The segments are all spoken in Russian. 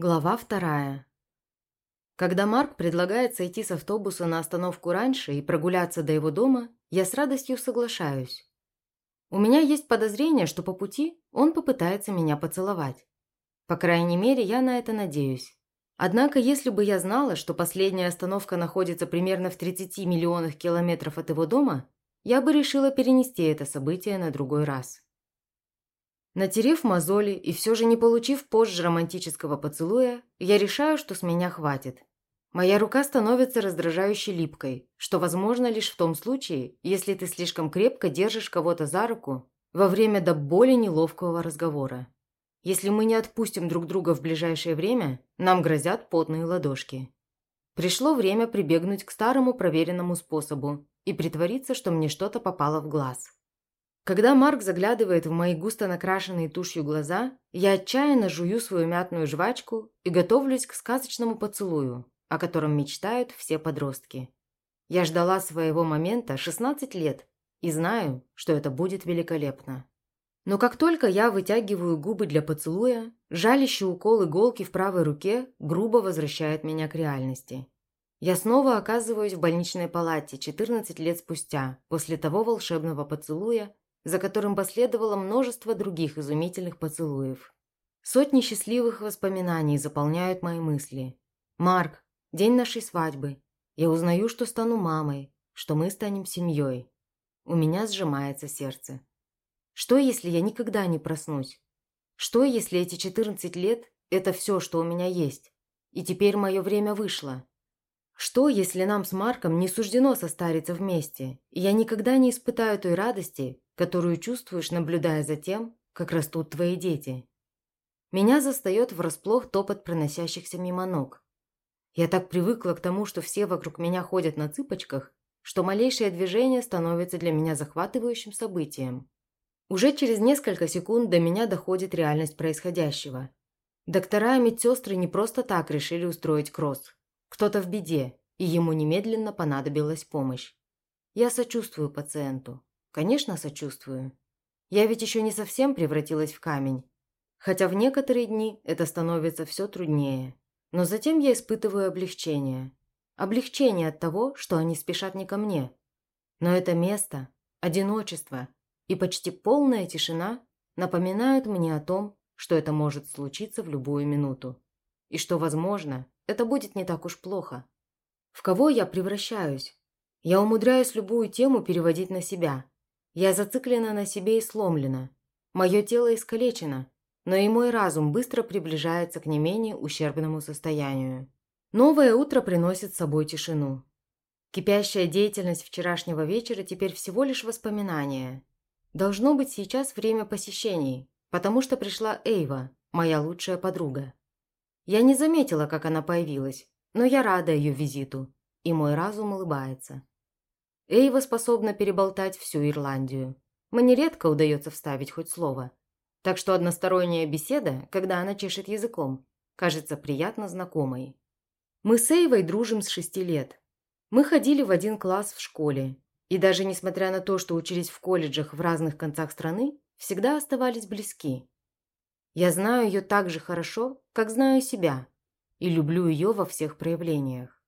Глава вторая. Когда Марк предлагает сойти с автобуса на остановку раньше и прогуляться до его дома, я с радостью соглашаюсь. У меня есть подозрение, что по пути он попытается меня поцеловать. По крайней мере, я на это надеюсь. Однако, если бы я знала, что последняя остановка находится примерно в 30 миллионах километров от его дома, я бы решила перенести это событие на другой раз. Натерев мозоли и все же не получив позже романтического поцелуя, я решаю, что с меня хватит. Моя рука становится раздражающе липкой, что возможно лишь в том случае, если ты слишком крепко держишь кого-то за руку во время до боли неловкого разговора. Если мы не отпустим друг друга в ближайшее время, нам грозят потные ладошки. Пришло время прибегнуть к старому проверенному способу и притвориться, что мне что-то попало в глаз. Когда Марк заглядывает в мои густо накрашенные тушью глаза, я отчаянно жую свою мятную жвачку и готовлюсь к сказочному поцелую, о котором мечтают все подростки. Я ждала своего момента 16 лет и знаю, что это будет великолепно. Но как только я вытягиваю губы для поцелуя, жалящий укол иголки в правой руке грубо возвращает меня к реальности. Я снова оказываюсь в больничной палате 14 лет спустя, после того волшебного поцелуя, за которым последовало множество других изумительных поцелуев. Сотни счастливых воспоминаний заполняют мои мысли. Марк, день нашей свадьбы. Я узнаю, что стану мамой, что мы станем семьей. У меня сжимается сердце. Что, если я никогда не проснусь? Что, если эти 14 лет – это все, что у меня есть? И теперь мое время вышло? Что, если нам с Марком не суждено состариться вместе, и я никогда не испытаю той радости, которую чувствуешь, наблюдая за тем, как растут твои дети. Меня застает врасплох топот проносящихся мимо ног. Я так привыкла к тому, что все вокруг меня ходят на цыпочках, что малейшее движение становится для меня захватывающим событием. Уже через несколько секунд до меня доходит реальность происходящего. Доктора и медсестры не просто так решили устроить кросс. Кто-то в беде, и ему немедленно понадобилась помощь. Я сочувствую пациенту. Конечно, сочувствую. Я ведь еще не совсем превратилась в камень. Хотя в некоторые дни это становится все труднее. Но затем я испытываю облегчение. Облегчение от того, что они спешат не ко мне. Но это место, одиночество и почти полная тишина напоминают мне о том, что это может случиться в любую минуту. И что, возможно, это будет не так уж плохо. В кого я превращаюсь? Я умудряюсь любую тему переводить на себя – я зациклена на себе и сломлена. Мое тело искалечено, но и мой разум быстро приближается к не менее ущербному состоянию. Новое утро приносит с собой тишину. Кипящая деятельность вчерашнего вечера теперь всего лишь воспоминание. Должно быть сейчас время посещений, потому что пришла Эйва, моя лучшая подруга. Я не заметила, как она появилась, но я рада ее визиту, и мой разум улыбается. Эйва способна переболтать всю Ирландию. Мне редко удается вставить хоть слово. Так что односторонняя беседа, когда она чешет языком, кажется приятно знакомой. Мы с Эйвой дружим с шести лет. Мы ходили в один класс в школе. И даже несмотря на то, что учились в колледжах в разных концах страны, всегда оставались близки. Я знаю ее так же хорошо, как знаю себя, и люблю ее во всех проявлениях.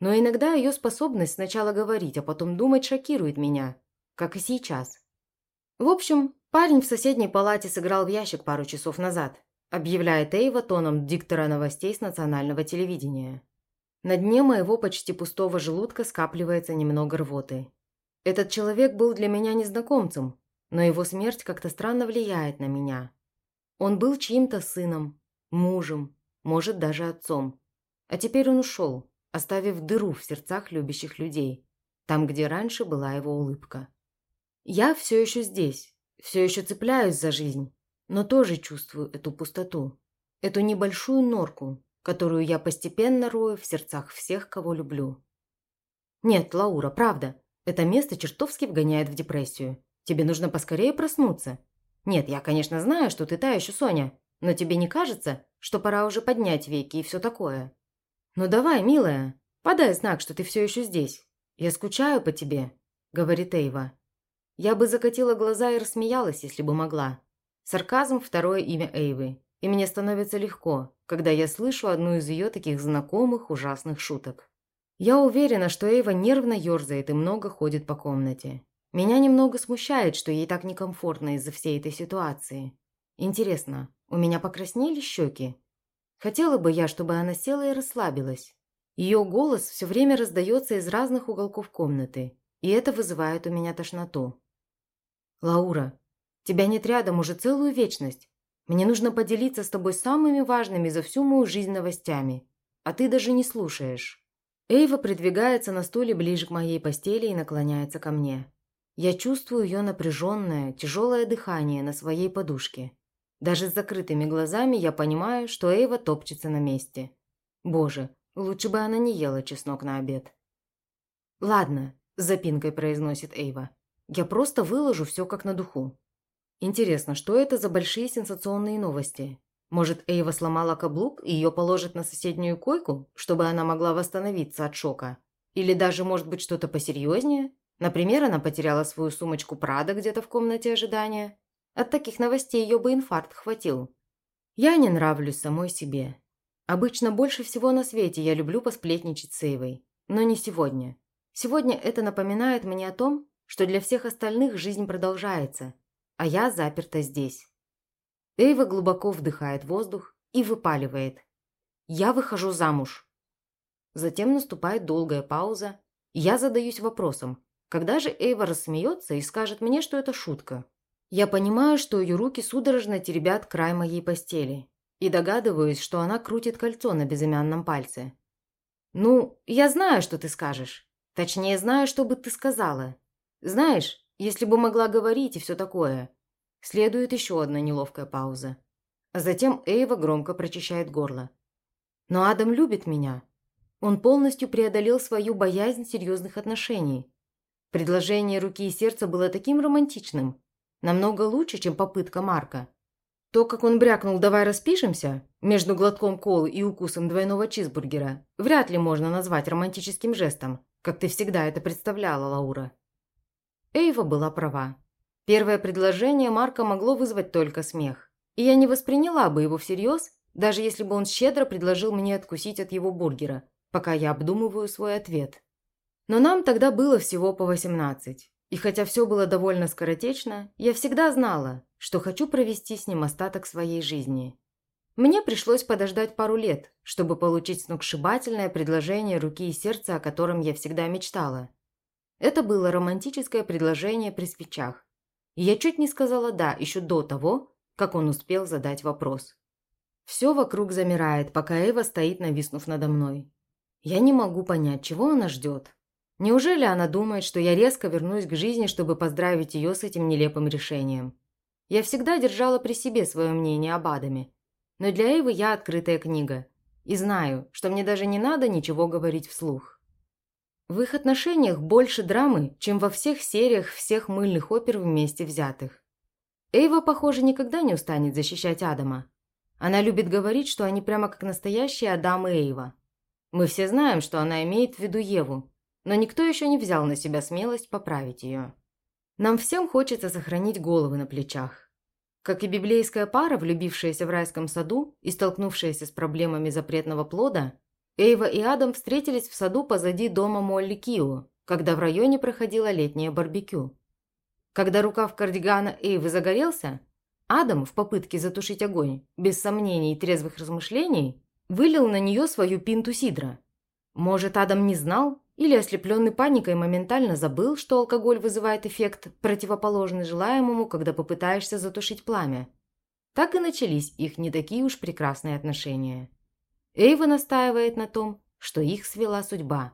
Но иногда ее способность сначала говорить, а потом думать шокирует меня, как и сейчас. В общем, парень в соседней палате сыграл в ящик пару часов назад, объявляет Эйва тоном диктора новостей с национального телевидения. На дне моего почти пустого желудка скапливается немного рвоты. Этот человек был для меня незнакомцем, но его смерть как-то странно влияет на меня. Он был чьим-то сыном, мужем, может, даже отцом. А теперь он ушел, оставив дыру в сердцах любящих людей, там, где раньше была его улыбка. Я все еще здесь, все еще цепляюсь за жизнь, но тоже чувствую эту пустоту, эту небольшую норку, которую я постепенно рою в сердцах всех, кого люблю. Нет, Лаура, правда, это место чертовски вгоняет в депрессию. Тебе нужно поскорее проснуться. Нет, я, конечно, знаю, что ты та еще Соня, но тебе не кажется, что пора уже поднять веки и все такое? «Ну давай, милая, подай знак, что ты все еще здесь. Я скучаю по тебе», – говорит Эйва. Я бы закатила глаза и рассмеялась, если бы могла. Сарказм – второе имя Эйвы, и мне становится легко, когда я слышу одну из ее таких знакомых ужасных шуток. Я уверена, что Эйва нервно ерзает и много ходит по комнате. Меня немного смущает, что ей так некомфортно из-за всей этой ситуации. Интересно, у меня покраснели щеки? Хотела бы я, чтобы она села и расслабилась. Ее голос все время раздается из разных уголков комнаты, и это вызывает у меня тошноту. «Лаура, тебя нет рядом уже целую вечность. Мне нужно поделиться с тобой самыми важными за всю мою жизнь новостями, а ты даже не слушаешь». Эйва придвигается на стуле ближе к моей постели и наклоняется ко мне. Я чувствую ее напряженное, тяжелое дыхание на своей подушке. Даже с закрытыми глазами я понимаю, что Эйва топчется на месте. Боже, лучше бы она не ела чеснок на обед. «Ладно», – запинкой произносит Эйва. «Я просто выложу все как на духу. Интересно, что это за большие сенсационные новости? Может, Эйва сломала каблук и ее положат на соседнюю койку, чтобы она могла восстановиться от шока? Или даже, может быть, что-то посерьезнее? Например, она потеряла свою сумочку Прада где-то в комнате ожидания? От таких новостей ее бы инфаркт хватил. Я не нравлюсь самой себе. Обычно больше всего на свете я люблю посплетничать с Эйвой. Но не сегодня. Сегодня это напоминает мне о том, что для всех остальных жизнь продолжается – а я заперта здесь. Эйва глубоко вдыхает воздух и выпаливает. «Я выхожу замуж». Затем наступает долгая пауза, и я задаюсь вопросом, когда же Эйва рассмеется и скажет мне, что это шутка. Я понимаю, что ее руки судорожно теребят край моей постели, и догадываюсь, что она крутит кольцо на безымянном пальце. «Ну, я знаю, что ты скажешь. Точнее, знаю, что бы ты сказала. Знаешь, если бы могла говорить и все такое. Следует еще одна неловкая пауза. А затем Эйва громко прочищает горло. Но Адам любит меня. Он полностью преодолел свою боязнь серьезных отношений. Предложение руки и сердца было таким романтичным. Намного лучше, чем попытка Марка. То, как он брякнул «давай распишемся» между глотком колы и укусом двойного чизбургера, вряд ли можно назвать романтическим жестом, как ты всегда это представляла, Лаура. Эйва была права. Первое предложение Марка могло вызвать только смех. И я не восприняла бы его всерьез, даже если бы он щедро предложил мне откусить от его бургера, пока я обдумываю свой ответ. Но нам тогда было всего по 18. И хотя все было довольно скоротечно, я всегда знала, что хочу провести с ним остаток своей жизни. Мне пришлось подождать пару лет, чтобы получить сногсшибательное предложение руки и сердца, о котором я всегда мечтала – это было романтическое предложение при свечах. И я чуть не сказала «да» еще до того, как он успел задать вопрос. Все вокруг замирает, пока Эва стоит, нависнув надо мной. Я не могу понять, чего она ждет. Неужели она думает, что я резко вернусь к жизни, чтобы поздравить ее с этим нелепым решением? Я всегда держала при себе свое мнение об Адаме. Но для Эвы я открытая книга. И знаю, что мне даже не надо ничего говорить вслух. В их отношениях больше драмы, чем во всех сериях всех мыльных опер вместе взятых. Эйва, похоже, никогда не устанет защищать Адама. Она любит говорить, что они прямо как настоящие Адам и Эйва. Мы все знаем, что она имеет в виду Еву, но никто еще не взял на себя смелость поправить ее. Нам всем хочется сохранить головы на плечах. Как и библейская пара, влюбившаяся в райском саду и столкнувшаяся с проблемами запретного плода, Эйва и Адам встретились в саду позади дома Молли Кио, когда в районе проходило летнее барбекю. Когда рукав кардигана Эйвы загорелся, Адам, в попытке затушить огонь, без сомнений и трезвых размышлений, вылил на нее свою пинту сидра. Может, Адам не знал или, ослепленный паникой, моментально забыл, что алкоголь вызывает эффект, противоположный желаемому, когда попытаешься затушить пламя. Так и начались их не такие уж прекрасные отношения. Эйва настаивает на том, что их свела судьба.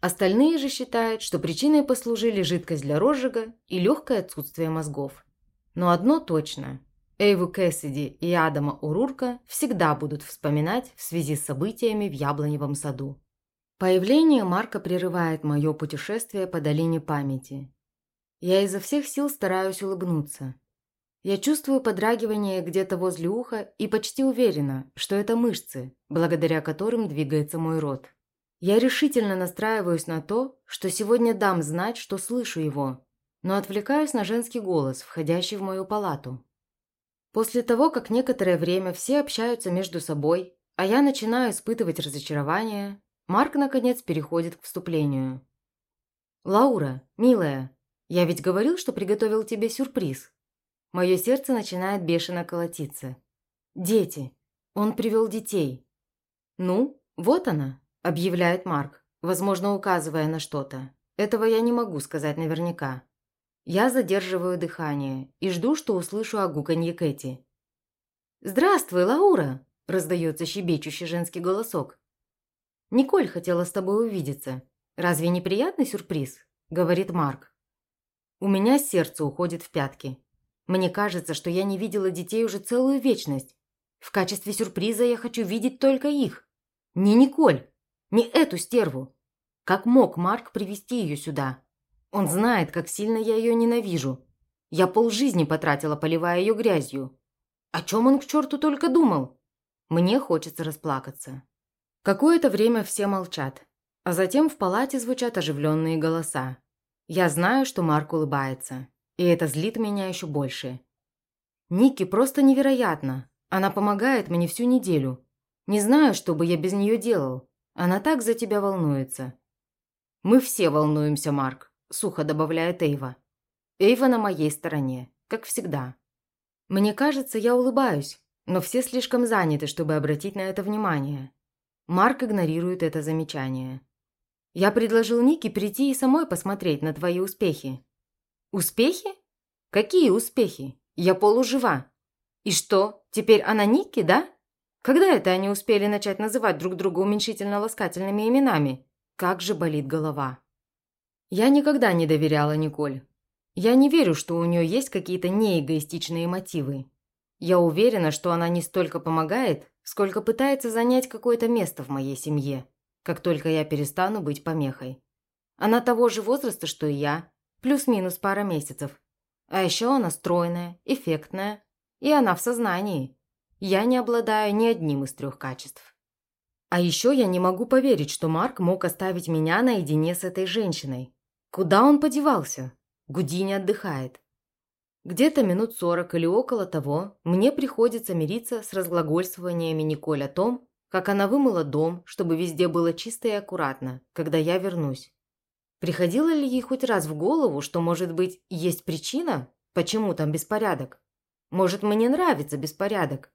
Остальные же считают, что причиной послужили жидкость для розжига и легкое отсутствие мозгов. Но одно точно – Эйву Кэссиди и Адама Урурка всегда будут вспоминать в связи с событиями в Яблоневом саду. Появление Марка прерывает мое путешествие по долине памяти. Я изо всех сил стараюсь улыбнуться – я чувствую подрагивание где-то возле уха и почти уверена, что это мышцы, благодаря которым двигается мой рот. Я решительно настраиваюсь на то, что сегодня дам знать, что слышу его, но отвлекаюсь на женский голос, входящий в мою палату. После того, как некоторое время все общаются между собой, а я начинаю испытывать разочарование, Марк, наконец, переходит к вступлению. «Лаура, милая, я ведь говорил, что приготовил тебе сюрприз». Мое сердце начинает бешено колотиться. «Дети. Он привел детей». «Ну, вот она», – объявляет Марк, возможно, указывая на что-то. Этого я не могу сказать наверняка. Я задерживаю дыхание и жду, что услышу о гуканье Кэти. «Здравствуй, Лаура!» – раздается щебечущий женский голосок. «Николь хотела с тобой увидеться. Разве не приятный сюрприз?» – говорит Марк. У меня сердце уходит в пятки. Мне кажется, что я не видела детей уже целую вечность. В качестве сюрприза я хочу видеть только их. Не Николь, не эту стерву. Как мог Марк привести ее сюда? Он знает, как сильно я ее ненавижу. Я полжизни потратила, поливая ее грязью. О чем он к черту только думал? Мне хочется расплакаться. Какое-то время все молчат, а затем в палате звучат оживленные голоса. Я знаю, что Марк улыбается, и это злит меня еще больше. Ники просто невероятно. Она помогает мне всю неделю. Не знаю, что бы я без нее делал. Она так за тебя волнуется. Мы все волнуемся, Марк. – сухо добавляет Эйва. Эйва на моей стороне, как всегда. Мне кажется, я улыбаюсь, но все слишком заняты, чтобы обратить на это внимание. Марк игнорирует это замечание. Я предложил Нике прийти и самой посмотреть на твои успехи. Успехи? Какие успехи? Я полужива. И что, теперь она Ники, да? Когда это они успели начать называть друг друга уменьшительно-ласкательными именами? Как же болит голова. Я никогда не доверяла Николь. Я не верю, что у нее есть какие-то неэгоистичные мотивы. Я уверена, что она не столько помогает, сколько пытается занять какое-то место в моей семье, как только я перестану быть помехой. Она того же возраста, что и я, плюс-минус пара месяцев. А еще она стройная, эффектная, и она в сознании. Я не обладаю ни одним из трех качеств. А еще я не могу поверить, что Марк мог оставить меня наедине с этой женщиной, Куда он подевался? Гудини отдыхает. Где-то минут сорок или около того мне приходится мириться с разглагольствованиями Николь о том, как она вымыла дом, чтобы везде было чисто и аккуратно, когда я вернусь. Приходило ли ей хоть раз в голову, что, может быть, есть причина, почему там беспорядок? Может, мне нравится беспорядок?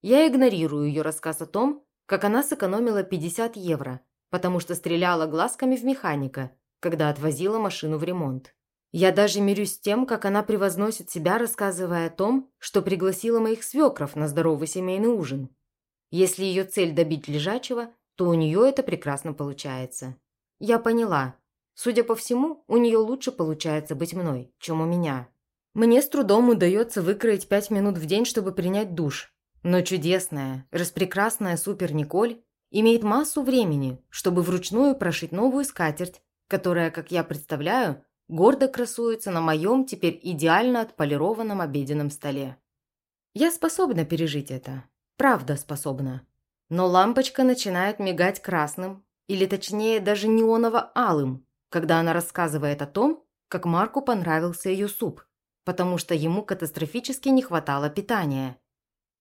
Я игнорирую ее рассказ о том, как она сэкономила 50 евро, потому что стреляла глазками в механика, когда отвозила машину в ремонт. Я даже мирюсь с тем, как она превозносит себя, рассказывая о том, что пригласила моих свекров на здоровый семейный ужин. Если ее цель добить лежачего, то у нее это прекрасно получается. Я поняла. Судя по всему, у нее лучше получается быть мной, чем у меня. Мне с трудом удается выкроить пять минут в день, чтобы принять душ. Но чудесная, распрекрасная супер Николь имеет массу времени, чтобы вручную прошить новую скатерть которая, как я представляю, гордо красуется на моем теперь идеально отполированном обеденном столе. Я способна пережить это. Правда способна. Но лампочка начинает мигать красным, или точнее даже неоново-алым, когда она рассказывает о том, как Марку понравился ее суп, потому что ему катастрофически не хватало питания.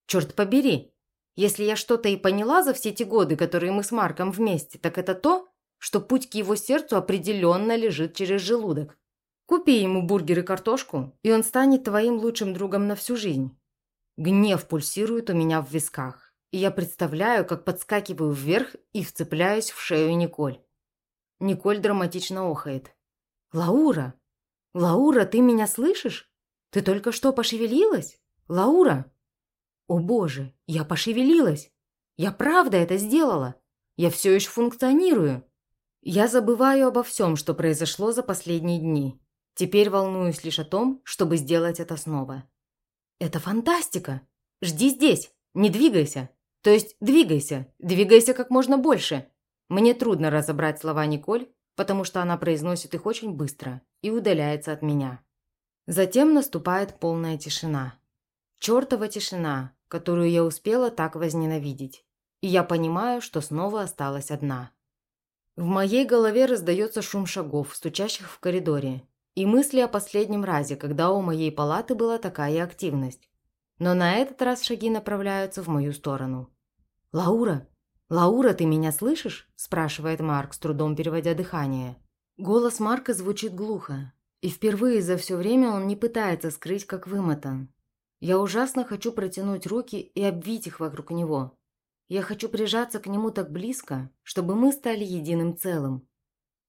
Черт побери, если я что-то и поняла за все эти годы, которые мы с Марком вместе, так это то, что путь к его сердцу определенно лежит через желудок. Купи ему бургер и картошку, и он станет твоим лучшим другом на всю жизнь. Гнев пульсирует у меня в висках, и я представляю, как подскакиваю вверх и вцепляюсь в шею Николь. Николь драматично охает. «Лаура! Лаура, ты меня слышишь? Ты только что пошевелилась? Лаура!» «О боже, я пошевелилась! Я правда это сделала! Я все еще функционирую!» Я забываю обо всем, что произошло за последние дни. Теперь волнуюсь лишь о том, чтобы сделать это снова. Это фантастика! Жди здесь, не двигайся. То есть двигайся, двигайся как можно больше. Мне трудно разобрать слова Николь, потому что она произносит их очень быстро и удаляется от меня. Затем наступает полная тишина. Чертова тишина, которую я успела так возненавидеть. И я понимаю, что снова осталась одна. В моей голове раздается шум шагов, стучащих в коридоре, и мысли о последнем разе, когда у моей палаты была такая активность. Но на этот раз шаги направляются в мою сторону. «Лаура! Лаура, ты меня слышишь?» – спрашивает Марк, с трудом переводя дыхание. Голос Марка звучит глухо, и впервые за все время он не пытается скрыть, как вымотан. Я ужасно хочу протянуть руки и обвить их вокруг него. Я хочу прижаться к нему так близко, чтобы мы стали единым целым.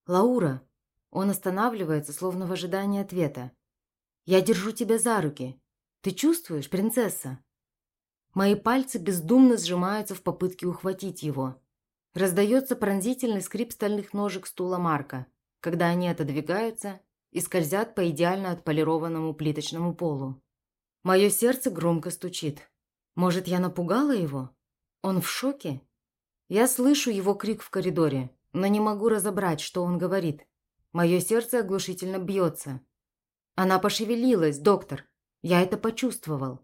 «Лаура!» Он останавливается, словно в ожидании ответа. «Я держу тебя за руки. Ты чувствуешь, принцесса?» Мои пальцы бездумно сжимаются в попытке ухватить его. Раздается пронзительный скрип стальных ножек стула Марка, когда они отодвигаются и скользят по идеально отполированному плиточному полу. Мое сердце громко стучит. Может, я напугала его? Он в шоке? Я слышу его крик в коридоре, но не могу разобрать, что он говорит. Мое сердце оглушительно бьется. Она пошевелилась, доктор. Я это почувствовал.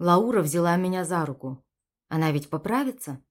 Лаура взяла меня за руку. Она ведь поправится?